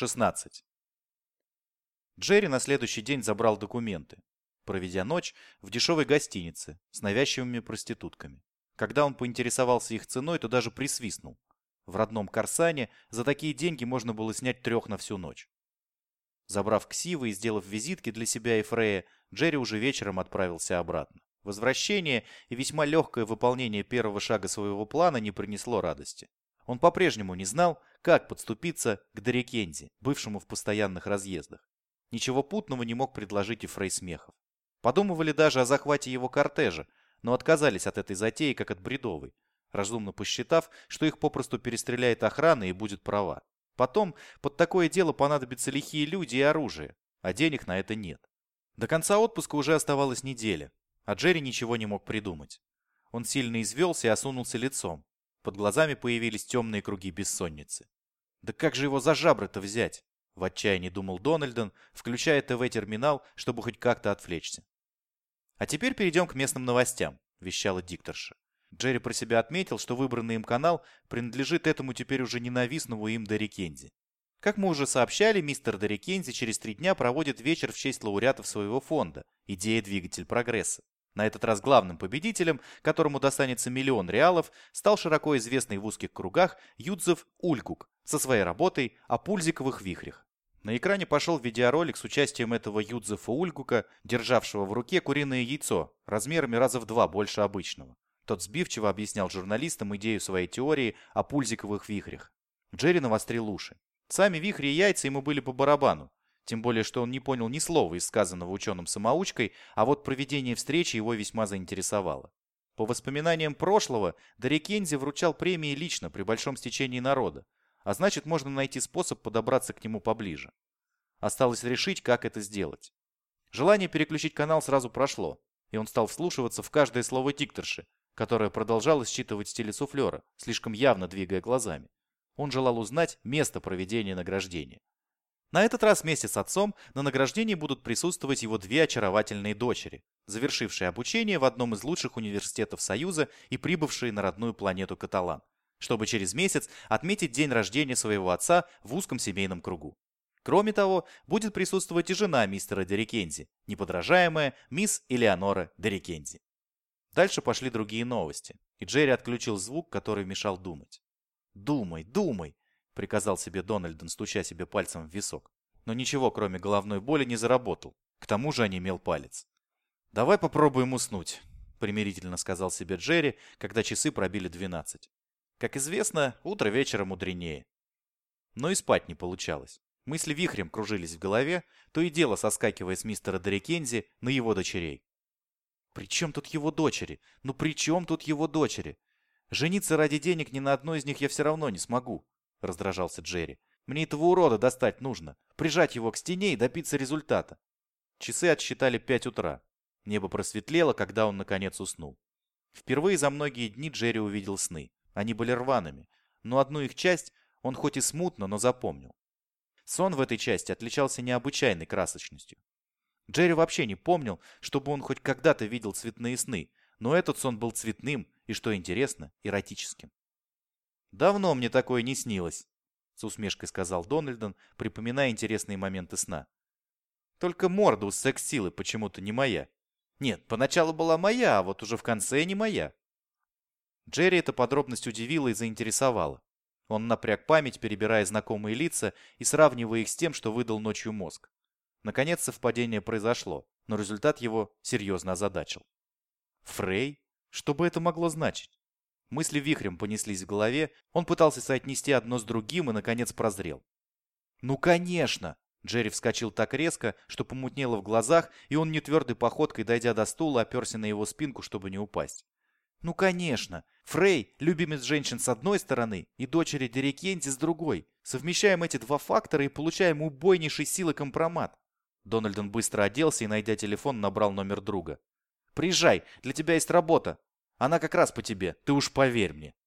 16. Джерри на следующий день забрал документы, проведя ночь в дешевой гостинице с навязчивыми проститутками. Когда он поинтересовался их ценой, то даже присвистнул. В родном Корсане за такие деньги можно было снять трех на всю ночь. Забрав ксивы и сделав визитки для себя и Фрея, Джерри уже вечером отправился обратно. Возвращение и весьма легкое выполнение первого шага своего плана не принесло радости. Он по-прежнему не знал, как подступиться к Дерекензи, бывшему в постоянных разъездах. Ничего путного не мог предложить и Фрей Смехов. Подумывали даже о захвате его кортежа, но отказались от этой затеи как от бредовой, разумно посчитав, что их попросту перестреляет охрана и будет права. Потом под такое дело понадобятся лихие люди и оружие, а денег на это нет. До конца отпуска уже оставалась неделя, а Джерри ничего не мог придумать. Он сильно извелся и осунулся лицом. Под глазами появились темные круги бессонницы. Да как же его за жабры-то взять? В отчаянии думал Дональдон, включая ТВ-терминал, чтобы хоть как-то отвлечься. А теперь перейдем к местным новостям, вещала дикторша. Джерри про себя отметил, что выбранный им канал принадлежит этому теперь уже ненавистному им Дерри. Как мы уже сообщали, мистер Дерри через три дня проводит вечер в честь лауреатов своего фонда «Идея двигатель прогресса». На этот раз главным победителем, которому достанется миллион реалов, стал широко известный в узких кругах Юдзев Улькук со своей работой о пульзиковых вихрях. На экране пошел видеоролик с участием этого Юдзефа Ульгука, державшего в руке куриное яйцо, размерами раза в два больше обычного. Тот сбивчиво объяснял журналистам идею своей теории о пульзиковых вихрях. Джерри навострил уши. Сами вихри и яйца ему были по барабану. Тем более, что он не понял ни слова из сказанного ученым-самоучкой, а вот проведение встречи его весьма заинтересовало. По воспоминаниям прошлого, Дарикензи вручал премии лично при большом стечении народа, а значит можно найти способ подобраться к нему поближе. Осталось решить, как это сделать. Желание переключить канал сразу прошло, и он стал вслушиваться в каждое слово дикторши, которое продолжало считывать стили суфлера, слишком явно двигая глазами. Он желал узнать место проведения награждения. На этот раз вместе с отцом на награждении будут присутствовать его две очаровательные дочери, завершившие обучение в одном из лучших университетов Союза и прибывшие на родную планету Каталан, чтобы через месяц отметить день рождения своего отца в узком семейном кругу. Кроме того, будет присутствовать и жена мистера Дерикензи, неподражаемая мисс Элеонора Дерикензи. Дальше пошли другие новости, и Джерри отключил звук, который мешал думать. «Думай, думай!» — приказал себе Дональдон, стуча себе пальцем в висок. Но ничего, кроме головной боли, не заработал. К тому же онемел палец. «Давай попробуем уснуть», — примирительно сказал себе Джерри, когда часы пробили двенадцать. Как известно, утро вечера мудренее. Но и спать не получалось. Мысли вихрем кружились в голове, то и дело соскакивая с мистера Дорикензи на его дочерей. «При чем тут его дочери? Ну при чем тут его дочери? Жениться ради денег ни на одной из них я все равно не смогу. — раздражался Джерри. «Мне этого урода достать нужно. Прижать его к стене и добиться результата». Часы отсчитали пять утра. Небо просветлело, когда он наконец уснул. Впервые за многие дни Джерри увидел сны. Они были рваными, но одну их часть он хоть и смутно, но запомнил. Сон в этой части отличался необычайной красочностью. Джерри вообще не помнил, чтобы он хоть когда-то видел цветные сны, но этот сон был цветным и, что интересно, эротическим. «Давно мне такое не снилось», — с усмешкой сказал Дональдон, припоминая интересные моменты сна. «Только морда у секс-силы почему-то не моя. Нет, поначалу была моя, а вот уже в конце не моя». Джерри эта подробность удивила и заинтересовала. Он напряг память, перебирая знакомые лица и сравнивая их с тем, что выдал ночью мозг. Наконец совпадение произошло, но результат его серьезно озадачил. Фрей? Что бы это могло значить? Мысли вихрем понеслись в голове, он пытался соотнести одно с другим и, наконец, прозрел. «Ну, конечно!» Джерри вскочил так резко, что помутнело в глазах, и он нетвердой походкой, дойдя до стула, оперся на его спинку, чтобы не упасть. «Ну, конечно! Фрей – любимец женщин с одной стороны и дочери Дерекенти с другой. Совмещаем эти два фактора и получаем убойнейший силы компромат». Дональдон быстро оделся и, найдя телефон, набрал номер друга. «Приезжай, для тебя есть работа. Она как раз по тебе, ты уж поверь мне.